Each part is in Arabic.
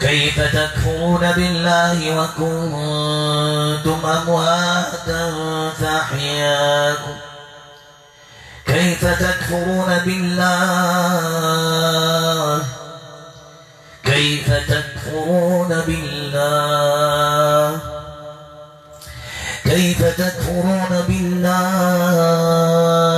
كيف تكفرون بالله وكنتم أمواتا فأحياكم كيف تكفرون بالله كيف تكفرون بالله كيف تكفرون بالله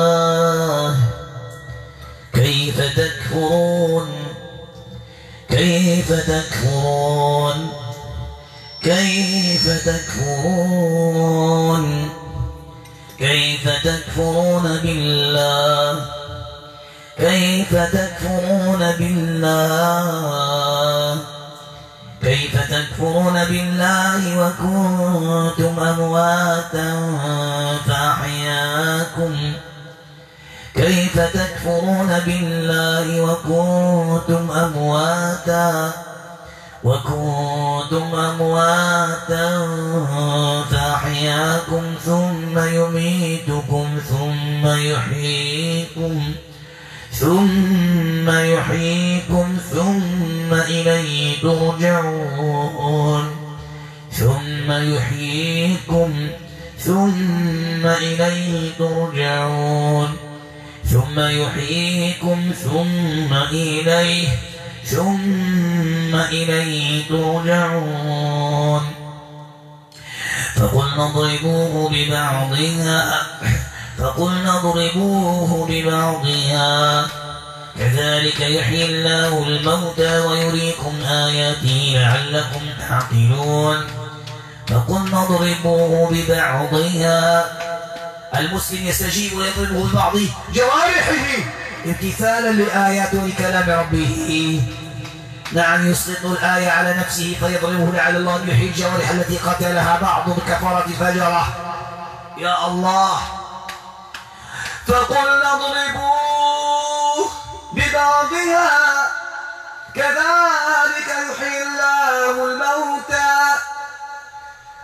كيف تكفرون؟ كيف تكفرون بالله؟ كيف تكفرون بالله؟ كيف تكفرون بالله وكنتم أمواتا فأحياكم؟ كيف تكفرون بالله وكنتم أمواتا وكنتم أمواتا فأحياكم ثم يميتكم ثم يحييكم ثم يحييكم ثم إليه ترجعون ثم يحييكم ثم إليه ترجعون ثم يحييكم ثم إليه ثم إليه ترجعون. فقلنا اضربوه ببعضها فقلنا اضربوه ببعضها. كذلك يحيي الله الموتى ويريكم آياته لعلكم تعقلون. فقلنا اضربوه ببعضها. المسلم يستجيب ويضربه ببعض جوارحه. امتثالا لآيات ولكلام ربه. نعم يسقط الآية على نفسه فيضربه لعل الله يحيي الجوارح التي قتلها بعض الكفرة الفجرة يا الله. فقلنا اضربوه ببعضها. كذلك يحيي الله الموتى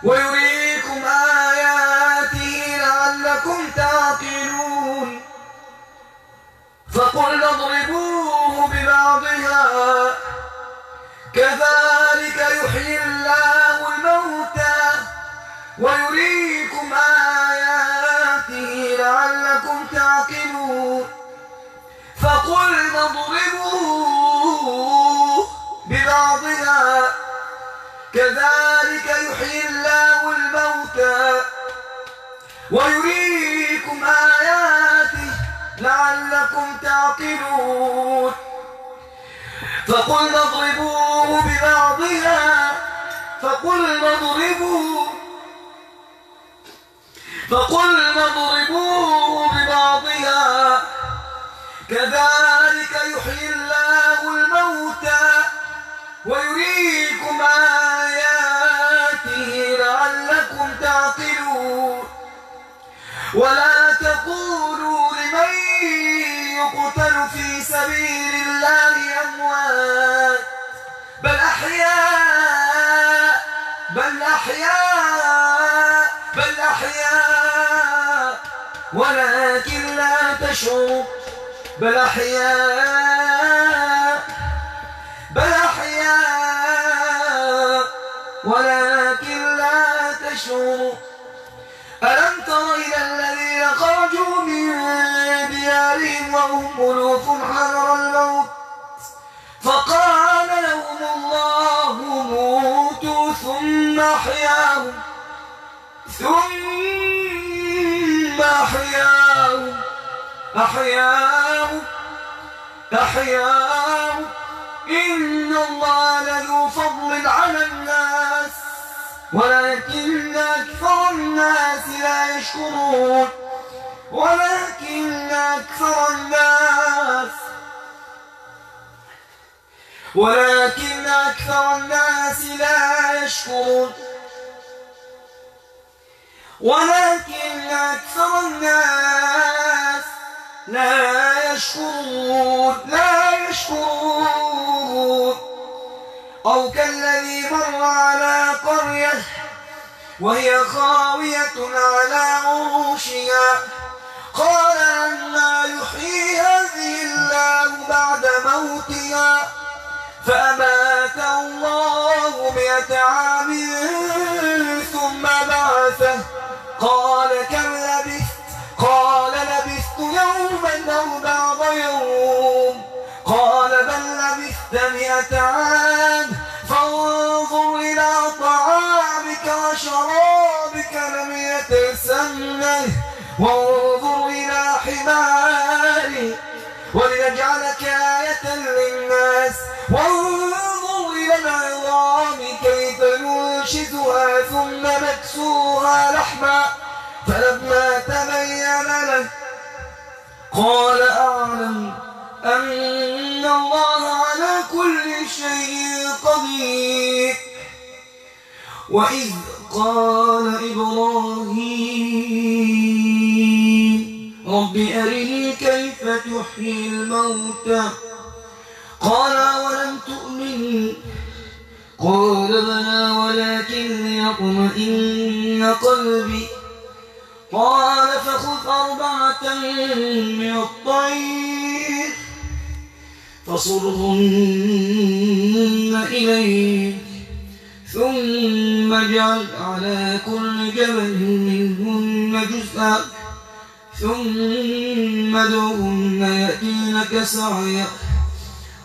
ويريكم آياته لعلكم تعقلون. فقلنا اضربوه ببعضها. كذلك يحيي الله الموتى ويريكم آياته لعلكم تعقلون. فقلنا اضربوه ببعضها. كذلك يحيي الله الموتى ويريكم لعلكم تعقلون. فقلنا اضربوه ببعضها فقلنا اضربوه فقلنا اضربوه ببعضها كذلك يحيي الله الموتى ويريكم آياته لعلكم تعقلون. ولا تقولوا لمن يقتل في سبيل الله أموات. بل أحياء بل أحياء بل أحياء. ولكن لا تشعروا بل أحياء بل أحياء. ولكن لا تشعروا ألم تر إلى الذين خرجوا من ديارهم وهم ألوف حذر الموت؟ فقال لهم الله موتوا ثم أحياهم. ثم أحياهم. أحياهم. أحياهم. إن الله لذو فضل على الناس. ولكن الناس لا يشكرون ولكن أكثر الناس ولكن أكثر الناس لا يشكرون ولكن أكثر الناس لا يشكرون لا يشكرون. أو كالذي مر على قرية وهي خاوية على عروشها. قال أنا يحيي هذه الله بعد موتها. فأمات الله مئة عام ثم بعثه. قال كم لبثت؟ قال لبثت يوما أو بعض يوم. قال بل لبثت مئة عام وشرابك لم يتسنه وانظر إلى حماري ولنجعلك آية للناس. وانظر إلى العظام كيف ننشدها ثم نكسوها لحما. فلما تبين له قال أعلم أن الله على كل شيء قدير. وإذ قال إبراهيم رب أرني كيف تحيي الموتى؟ قال ولم تؤمن؟ قال بلى ولكن يطمئن قلبي. قال فخذ أربعة من الطير فصرهن إليك. ثم اجعل على كل جبل منهن جزءا. ثم ادعهن يأتينك سعيا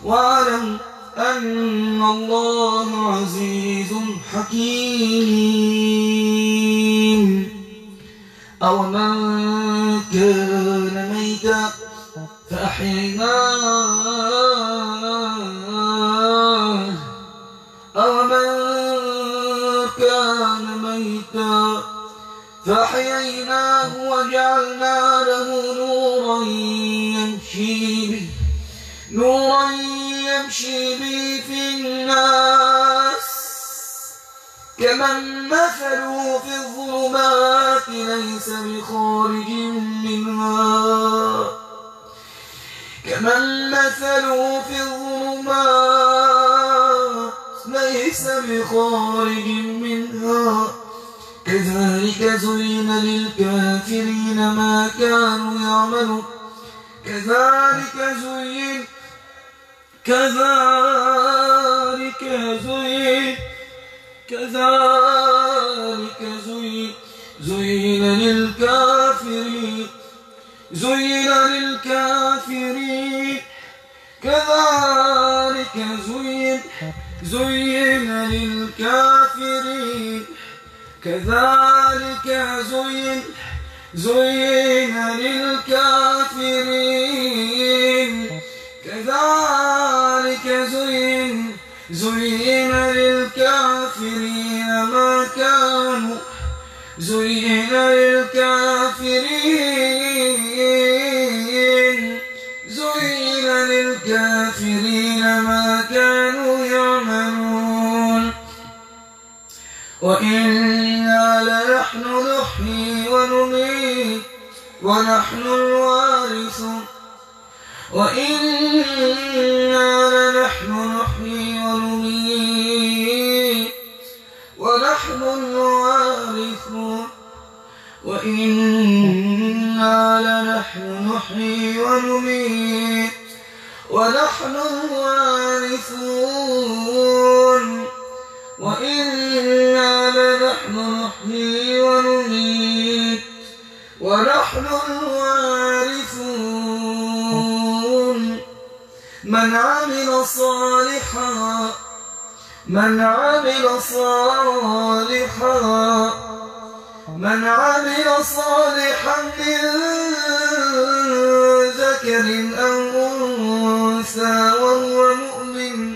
واعلم أن الله عزيز حكيم. أو من كان ميتا فأحييناه. أو فأحييناه وجعلنا له نورا يمشي به. نورا يمشي به في الناس. كمن مثله في الظلمات ليس بخارج منها. كمن مثله في الظلمات ليس بخارج منها. كذلك زين للكافرين ما كانوا يعملون. كذلك زين كذلك زين كذلك زين زين للكافرين زين للكافرين. كذلك زين زين للكافرين. كذلك زين زين للكافرين. كذلك زين زين للكافرين ما كانوا زين للكافرين. زين للكافرين ما كانوا وإنا لنحن نحيي ونميت ونحن الوارثون. وإنا لنحن نحيي ونميت ونحن الوارثون. وإنا لنحن نحيي ونميت ونحن الوارثون. وإنا لنحن نحيي ونميت ونحن الوارثون من عمل صالحا من عمل صالحا من عمل صالحا من ذكر أو أنثى وهو مؤمن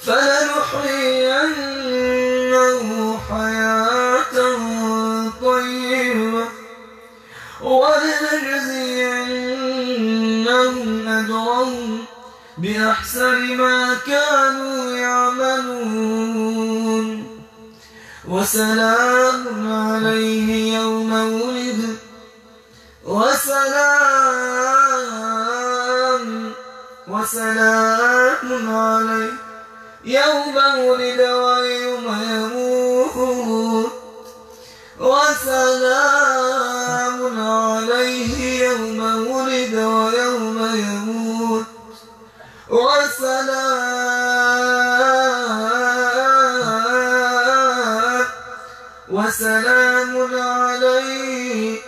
فلنحيينه بأحسن ما كانوا يعملون. وسلام عليه يوم ولد. وسلام وسلام عليه يوم ولد ويوم يموت. وسلام وسلام عليه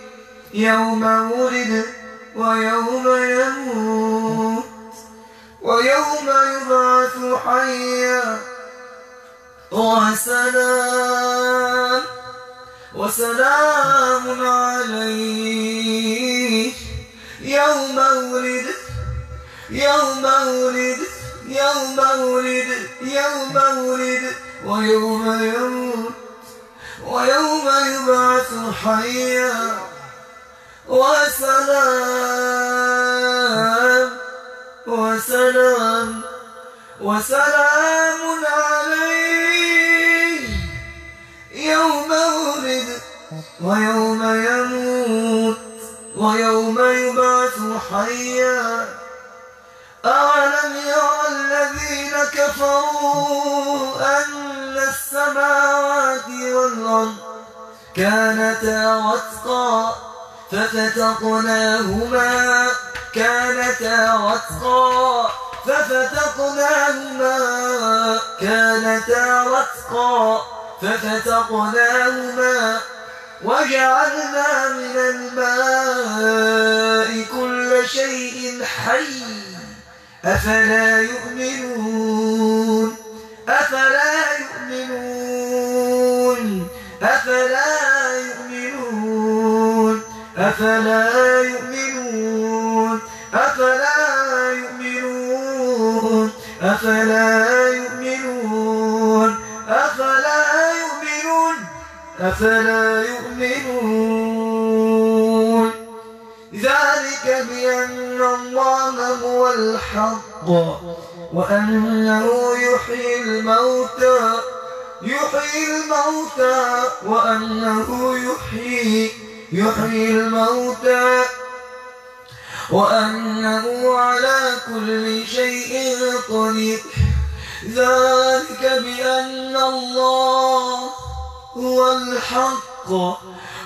يوم ولد ويوم يموت ويوم يبعث حيا. وسلام وسلام عليه يوم ولد يوم ولد يوم ولد يوم ولد ويوم يموت. ويوم يبعث حيا وسلام وسلام وسلام عليه. يوم ولد ويوم يموت ويوم يبعث حيا أعلم يرى الذين كفروا أن السماوات والأرض كانتا رتقا ففتقناهما كانتا رتقا ففتقناهما كانتا رتقا ففتقناهما وجعلنا من الماء كل شيء حي أفلا يؤمنون؟ أفلا يؤمنون؟ أفلا يؤمنون؟ أفلا يؤمنون؟ أفلا يؤمنون؟ أفلا يؤمنون؟ أفلا يؤمنون؟ أفلا يؤمنون؟ بأن الله هو الحق وأنه يحيي الموتى يحيي الموتى وأنه يحيي يحيي الموتى وأنه على كل شيء قدير. ذلك بأن الله هو الحق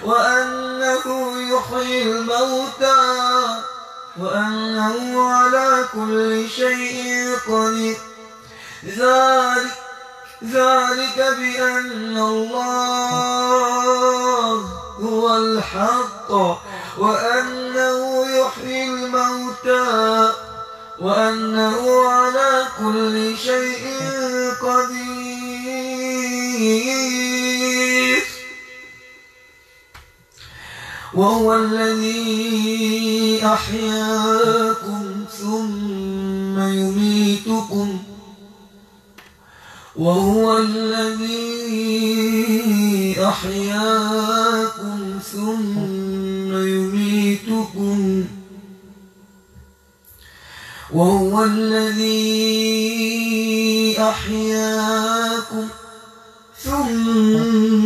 وأنه يحيي الموتى وأنه على كل شيء قدير. ذلك ذلك بأن الله هو الحق وأنه يحيي الموتى وأنه على كل شيء قدير. وهو الذي أحياكم ثم يميتكم وهو الذي أحياكم ثم يميتكم وهو الذي أحياكم ثم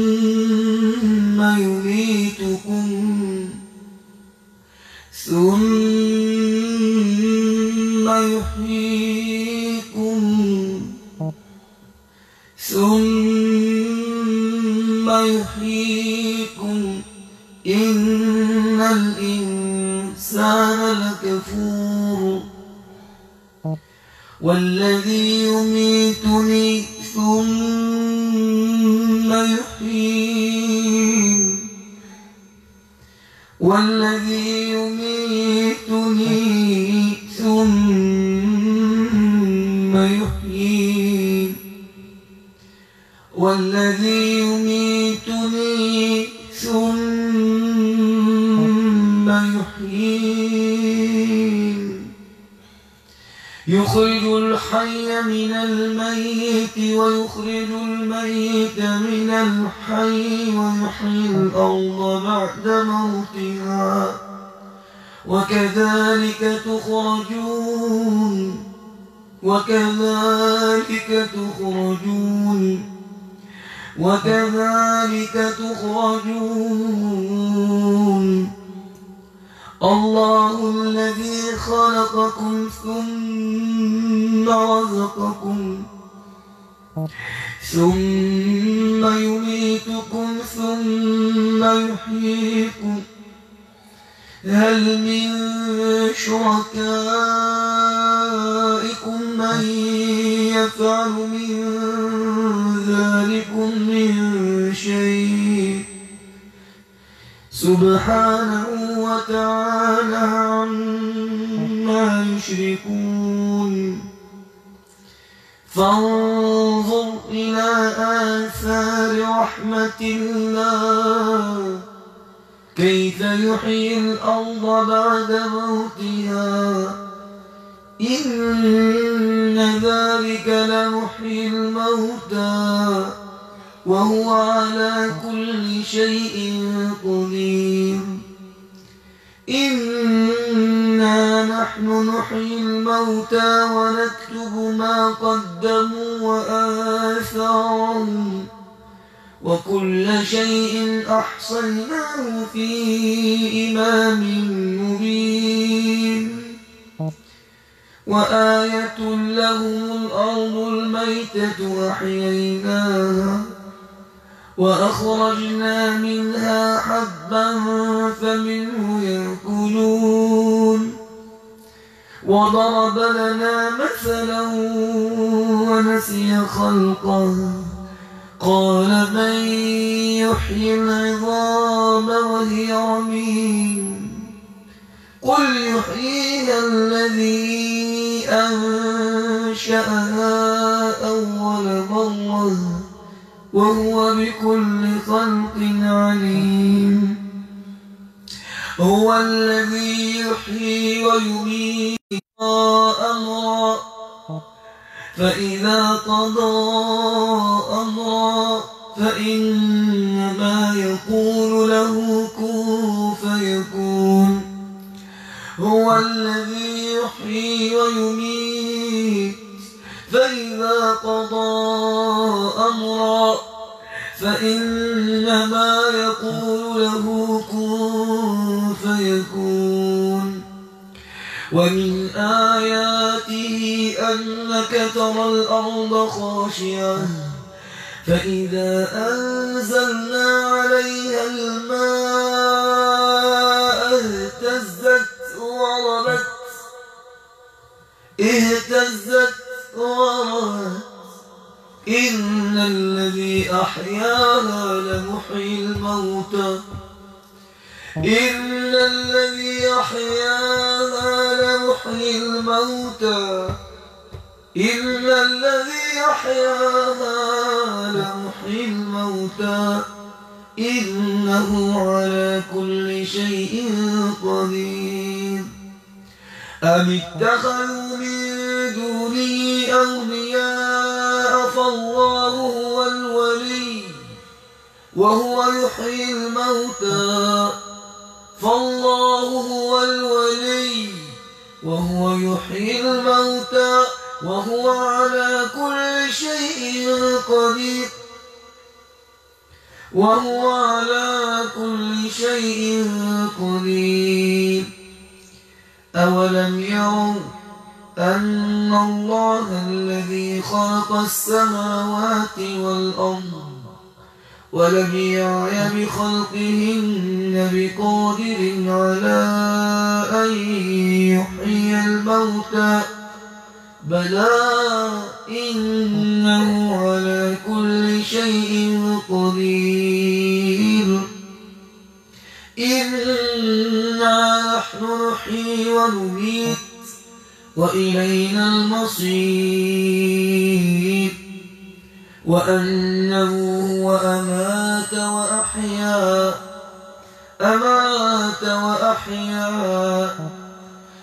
ثم يحييكم. ثم يحييكم. إن الإنسان لكفور. والذي يميتني ثم يحيين. والذي يميتني ثم يحيين والذي يميتني ثم يحيين. يخرج الحي من الميت ويخرج الميت من الحي ويحيي الأرض بعد موتها. وكذلك تخرجون وكذلك تخرجون وكذلك تخرجون الله الذي خلقكم ثم رزقكم ثم يميتكم ثم يحييكم هل من شركائكم من يفعل من ذلكم من شيء؟ سبحانه وتعالى عما يشركون. فانظر إلى آثار رحمة الله. كيف يحيي الأرض بعد موتها؟ إن ذلك لمحيي الموتى. وهو على كل شيء قدير. إنا نحن نحيي الموتى ونكتب ما قدموا وآثارهم وكل شيء أحصيناه في إمام مبين. وآية لهم الأرض الميتة أحييناها وأخرجنا منها حبا فمنه يأكلون. وضرب لنا مثلا ونسي خلقه. قال من يحيي العظام وهي رميم قل يحييها الذي أنشأها أول مرة وهو بكل خلق عليم هو الذي يحيي ويميت فإذا قضى أمرا فإنما يقول له كن فيكون. هو الذي يحيي ويميت. فإذا قضى أمرا فإنما يقول له كن فيكون. ومن أنك ترى الأرض خاشعة. فإذا أنزلنا عليها الماء اهتزت وربت. اهتزت وربت. إن الذي أحياها لمحيي الموتى. إن الذي أحياها لمحيي الموتى. إن الذي أحياها لمحيي الموتى إنه على كل شيء قدير أم اتخذوا من دونه أولياء فالله هو الولي وهو يحيي الموتى فالله هو الولي وهو يحيي الموتى وهو على كل شيء قدير. وهو على كل شيء قدير. أولم يروا أن الله الذي خلق السماوات والأرض ولم يعي بخلقهن بقادر على أن يحيي الموتى بلى إنه على كل شيء قدير. إنا نحن نحيي ونميت وإلينا المصير. وأنه هو أمات وأحيا. أمات وأحيا.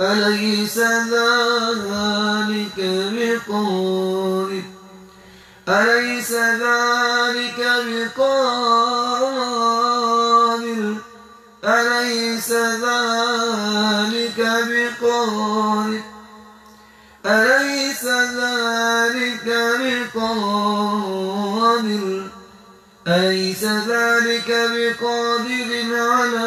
أليس ذلك بقادر أليس ذلك بقادر أليس ذلك بقادر أليس ذلك بقادر أليس ذلك بقادر على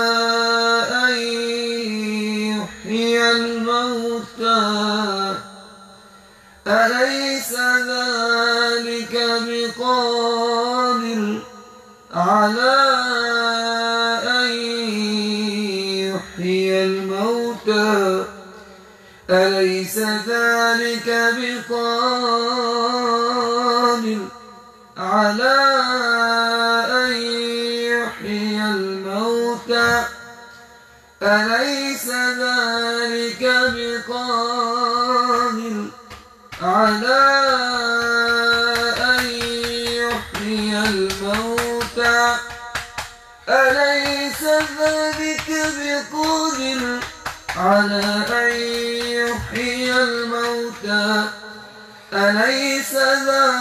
على أن يحيي الموتى. أليس ذلك بقادر على أن يحيي الموتى. أليس ذلك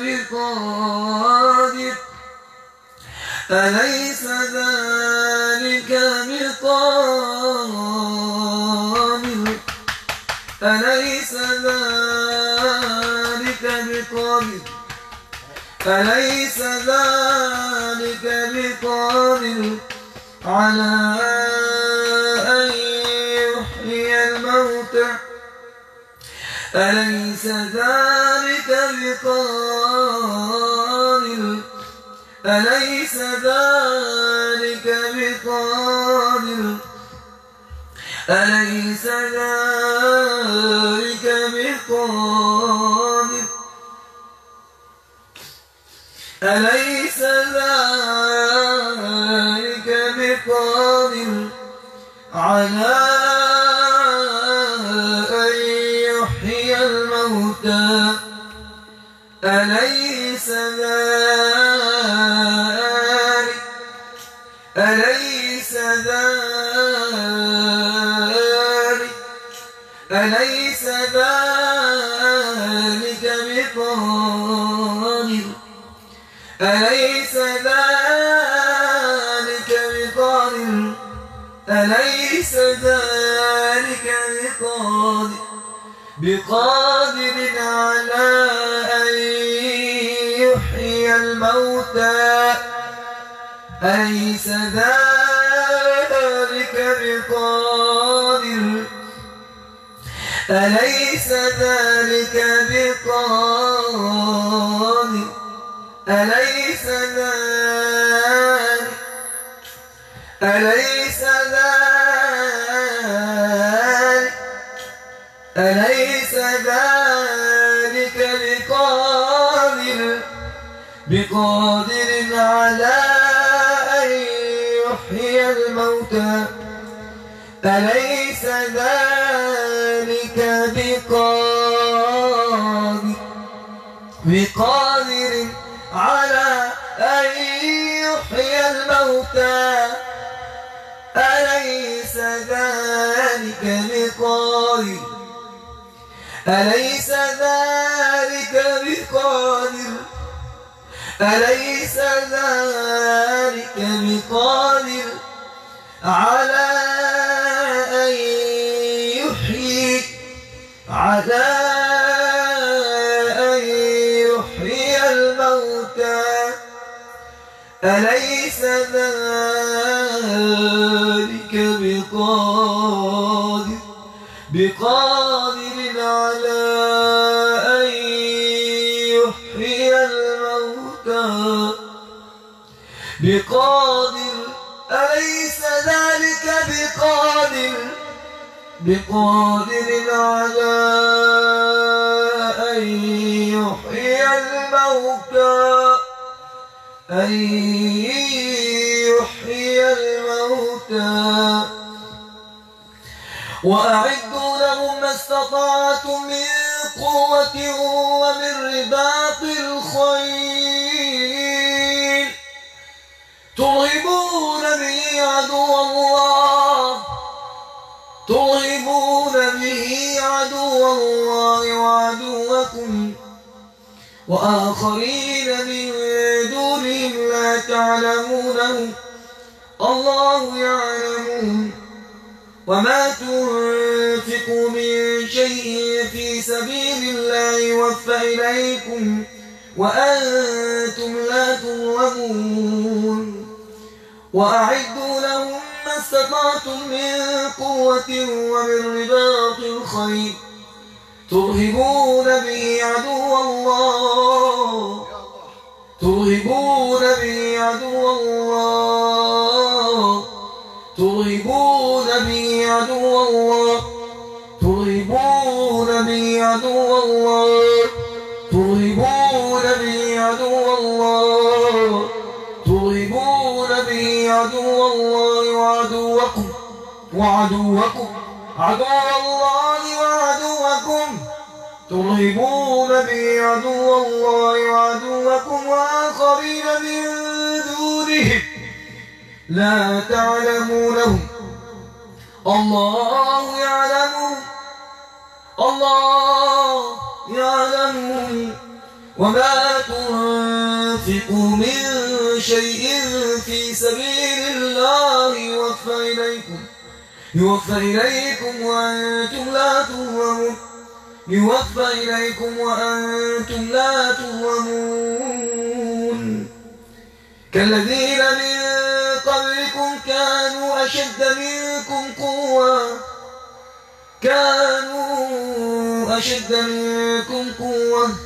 بقادر؟ أليس ذلك بقادر؟ أليس ذلك بقادر؟ أليس ذلك بقادر؟ على ذلك بقادر أليس ذلك بقادر أليس ذلك بقادر أليس ذلك بقادر على ذلك بقادر بقادر على أن يحيي الموتى. أليس ذلك بقادر؟ أليس ذلك بقادر؟ أليس بقادر على أن يحيي الموتى أليس ذلك بقادر بقادر على أن يحيي الموتى. أليس ذلك بقادر؟ أليس ذلك بقادر؟ أليس ذلك بقادر على أن يحيي على أن يحيي الموتى؟ أليس ذلك بقادر بقادر بقادر أليس ذلك بقادر؟ بقادر على أن يحيي الموتى أن يحيي الموتى. وأعدوا لهم ما استطعتم من قوة ومن رباط الخيل ترهبون به عدو الله. ترهبون به عدو الله وعدوكم. وآخرين من دونهم لا تعلمونهم الله يعلمون وما تنفقوا من شيء في سبيل الله يوفى إليكم. وأنتم لا تظلمون. وأعدوا لهم ما استطعتم من قوة ومن رباط الخير ترهبون به عدو الله ترهبون به عدو الله ترهبون به عدو الله ترهبون به عدو الله ترهبون به عدو الله. عدو الله وعدوكم. وعدوكم. عدو الله وعدوكم. ترهبون به عدو الله وعدوكم وآخرين من دونهم. لا تعلمونهم. الله يعلمهم. الله يعلمهم. وما تنفقوا من شيء في سبيل الله. يوفى إليكم يوفى إليكم وأنتم لا تظلمون. يوفى إليكم وأنتم لا تظلمون. كالذين من قبلكم كانوا أشد منكم قوة. كانوا أشد منكم قوة.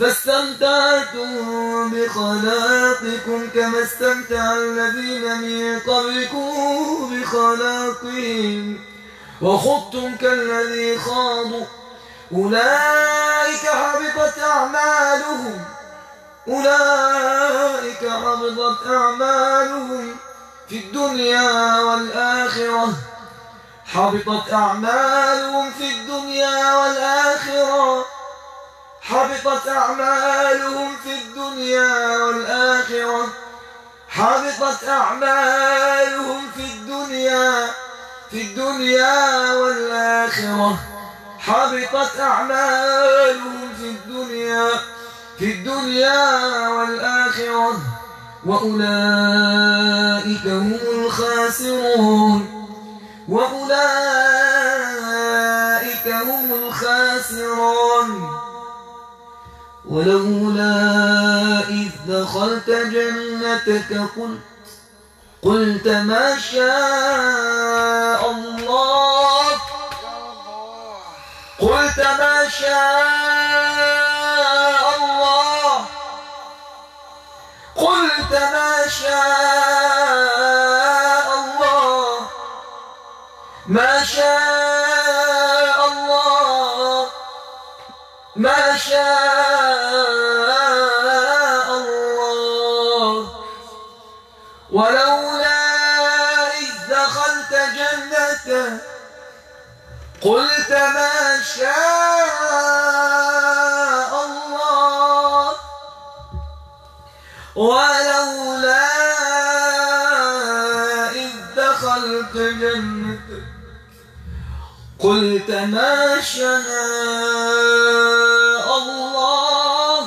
فاستمتعتم بخلاقكم كما استمتع الذين من قبلكم بخلاقهم. وخضتم كالذي خاضوا. أولئك حبطت أعمالهم. أولئك حبطت أعمالهم في الدنيا والآخرة. حبطت أعمالهم في الدنيا والآخرة. حبطت أعمالهم في الدنيا والآخرة. حبطت أعمالهم في الدنيا في الدنيا والآخرة. حبطت أعمالهم في الدنيا في الدنيا والآخرة. وأولئك هم الخاسرون. وأولئك هم الخاسرون. ولولا إذ دخلت جنتك قلت قلت ما شاء الله. قلت ما شاء الله. قلت ما شاء شاء الله. ولولا إذ دخلت جنتك قلت ما شاء الله.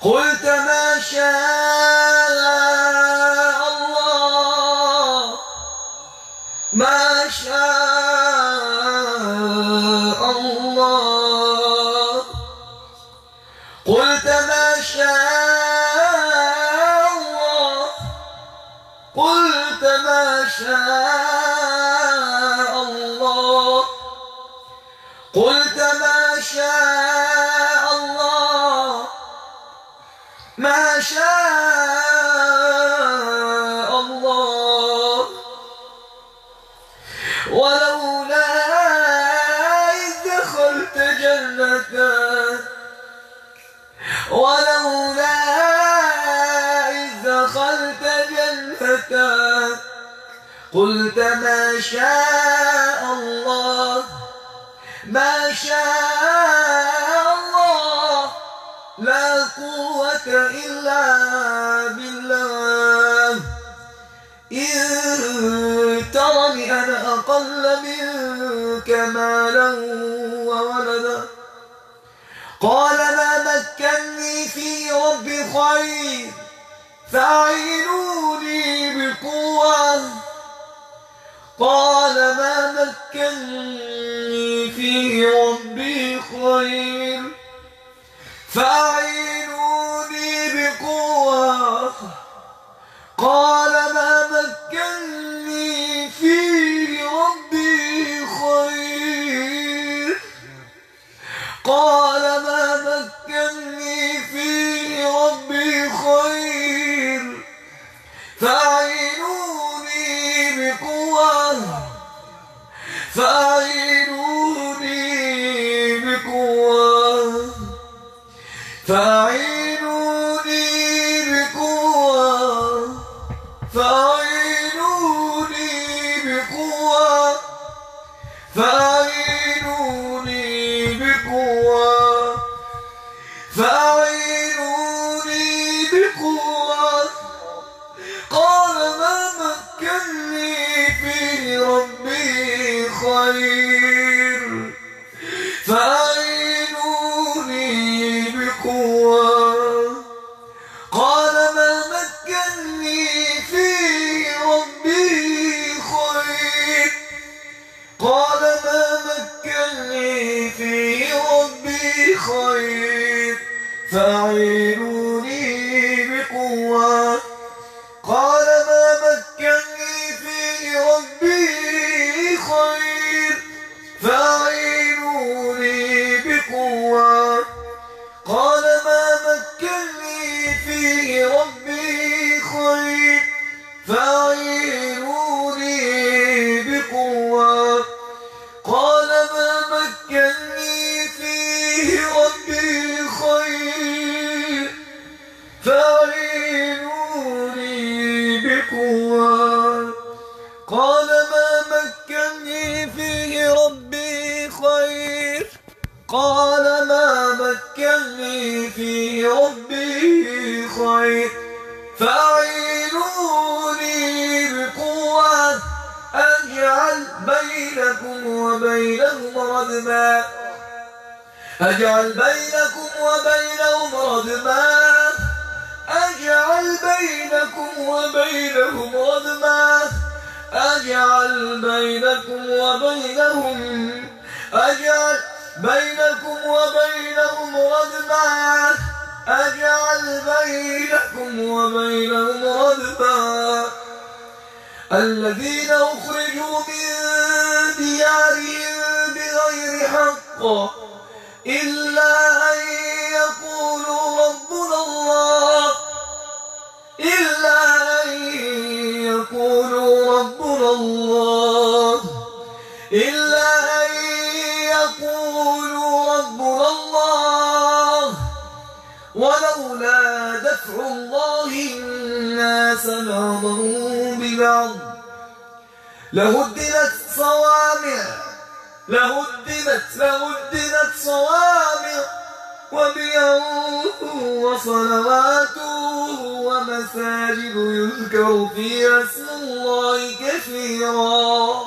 قلت ما شاء شاء الله. قلت ما شاء الله. ما شاء الله. ولولا دخلت قلت ما شاء الله ما شاء الله لا قوة إلا بالله. إن ترني أنا أقل منك مالا وولدا. قال ما مكني في ربي خير فأعينوني بقوة. قال ما مكني في ربي خير. فأعينوني بقوة. قال فأعينوني قال ما مكني فيه ربي خير. فأعينوني بقوة أجعل بينكم وبينهم ردما أجعل بينكم وبينهم ردما أجعل بينكم وبينهم ردما أجعل بينكم وبينهم. أجعل بينكم وبينهم ردما أجعل بينكم وبينهم ردما الذين أخرجوا من ديارهم بغير حق إلا أن يقولوا ربنا الله. إلا أن يقولوا ربنا الله. إلا دفع الله الناس بعضهم ببعض. لهدمت صوامع لهدمت لهدمت صوامع وبيع وصلوات ومساجد يذكر فيها اسم الله كثيرا.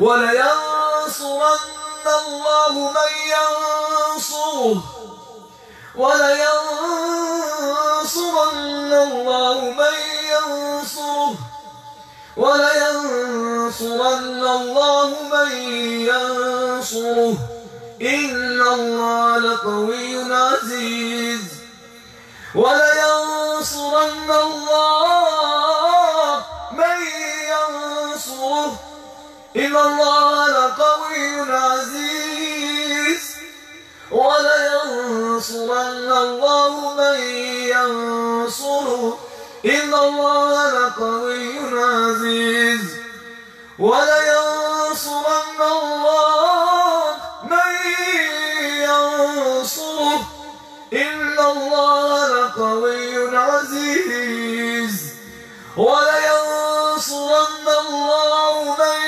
ولينصرن الله من ينصره. ولينصرن الله من ينصره ولينصرن الله من ينصره إن الله لقوي عزيز ولينصرن الله من ينصره إن الله لقوي عزيز ولينصرن الله من ينصره. إن الله لقوي عزيز. ولينصرن الله من ينصره. إن الله لقوي عزيز. ولينصرن الله من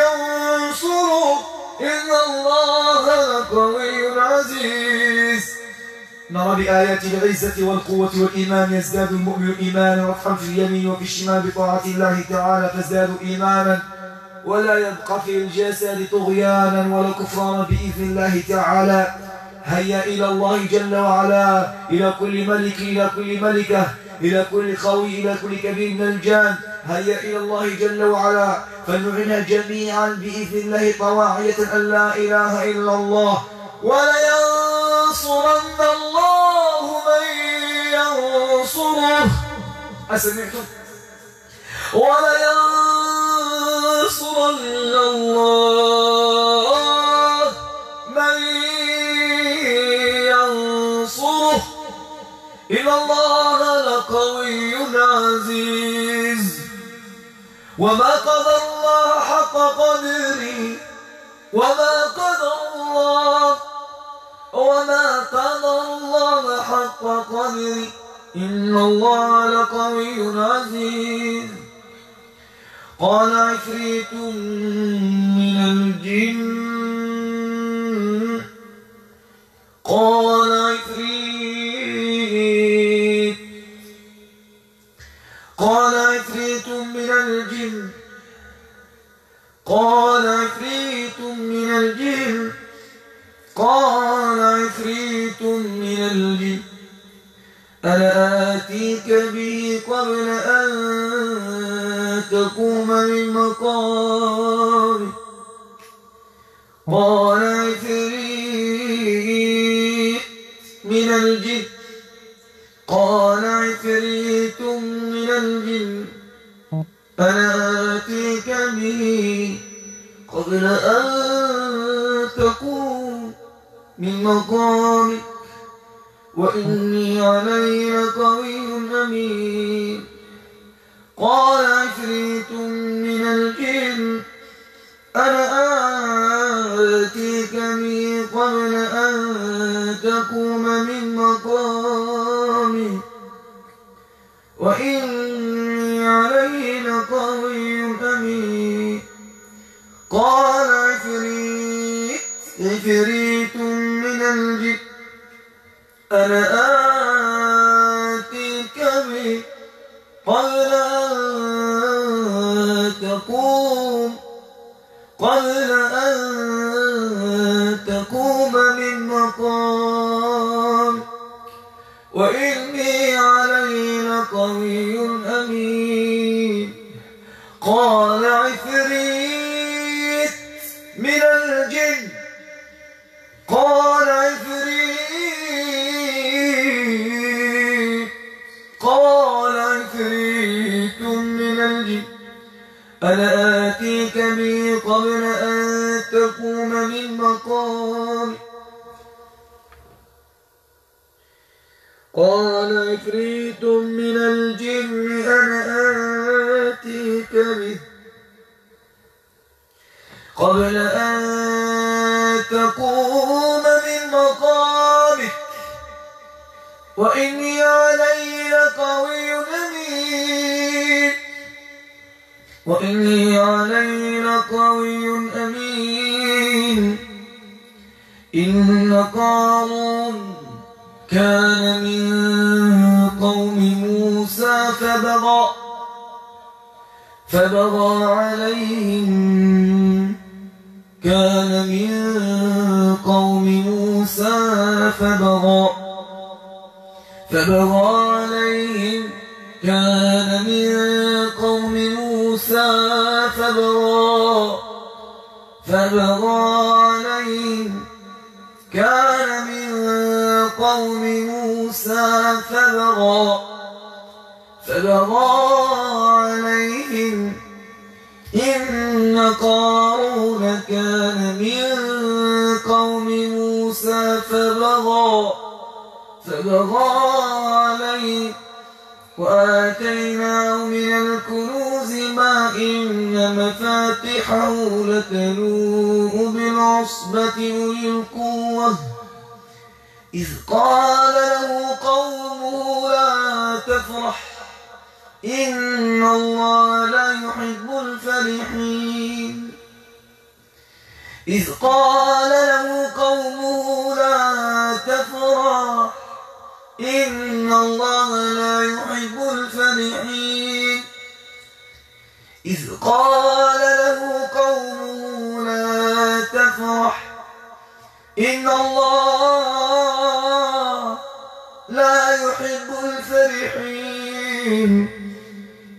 ينصره. إن الله لقوي عزيز نرى بآيات العزة والقوة والإيمان يزداد المؤمن إيمانا وفقا في اليمين وفي الشمال بطاعة الله تعالى فازدادوا إيمانا. ولا يبقى في الجسد طغيانا ولا كفرانا بإذن الله تعالى. هيا إلى الله جل وعلا. إلى كل ملك إلى كل ملكة إلى كل قوي إلى كل كبير من الجان. هيا إلى الله جل وعلا. فلنعنا جميعا بإذن الله طواعية أن لا إله إلا الله. ولينصرن الله من ينصره. أسمعتم ولينصرن الله من ينصره. إن الله لقوي عزيز. وما قدر الله حق قدره. وما قدر الله وما قدر الله حق قدره. إن الله لقوي عزيز. قال عفريت من الجن. قال عفريت. قال عفريت من الجن. قال عفريت من الجن. قال عفريت من الجن. أنا آتيك به قبل أن تقوم من مقامك أن تقوم من مقامك وإني علي لقوي أمين. قال قبل أن تقوم من مقام. وإني عليه لقوي أمين. قال إن قارون كان من قوم موسى فبغى فبغى عليه وآتيناه من الكنوز ما إن مفاتحه لتنوء بالعصبة أولي القوة إذ قال له قومه لا تفرح إن الله لا يحب الفرحين إذ قال له قومه لا تفرح إن الله لا يحب الفرحين إذ قال له قومه لا تفرح إن الله لا يحب الفرحين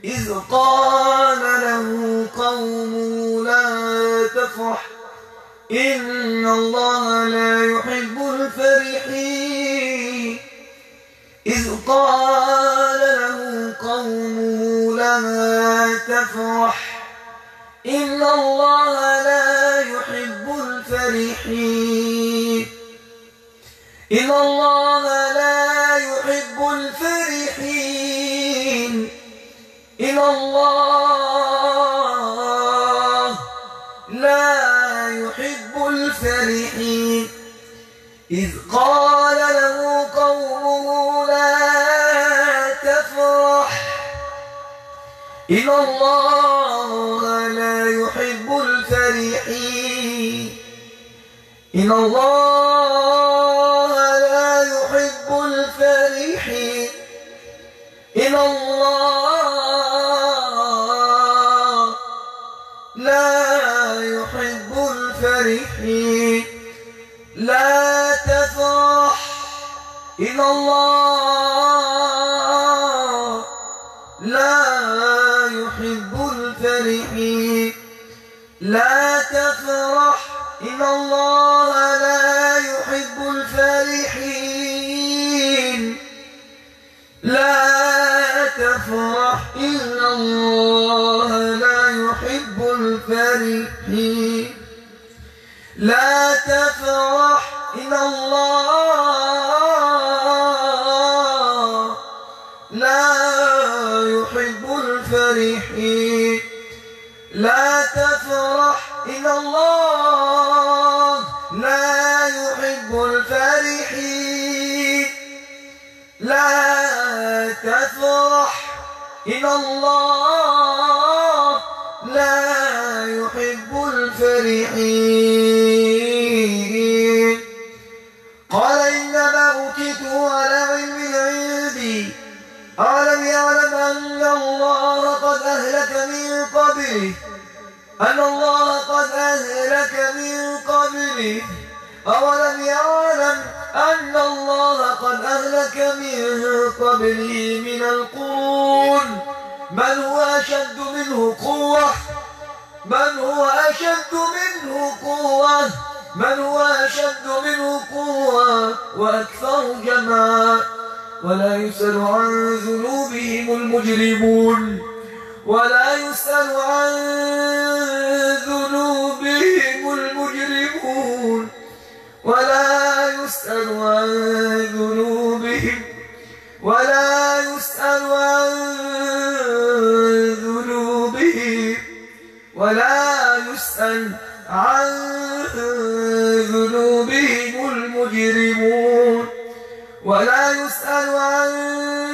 إذ قال له قومه لا تفرح إن الله لا يحب الفرحين. إذ قال له قومه لا تفرح إن الله لا يحب الفرحين. إن الله الله لا يحب الفرحين. إذ قال له قومه لا تفرح. إن الله لا يحب الفرحين. إن الله لا يحب الفرحين. إن الله الفرحين لا تفرح إن الله. لا يحب الفرحين لا تفرح إن الله. إن الله. لا يحب الفرحين لا تفرح إن الله. لا يحب الفرحين لا تفرح إن الله. لا يحب الفرحين قبله. أن الله قد أهلك من قبله. أولم يعلم أن الله قد أهلك من قبله من القرون. من هو أشد منه قوة؟ من هو أشد منه قوة؟ من هو أشد منه قوة؟ وأكثر جمعا ولا يسأل عن ذنوبهم المجرمون. ولا يسأل عن ذنوبهم المجرمون. ولا يسأل عن ذنوبهم. ولا يسأل عن ذنوبهم. ولا يسأل عن ذنوبهم المجرمون. ولا يسأل عن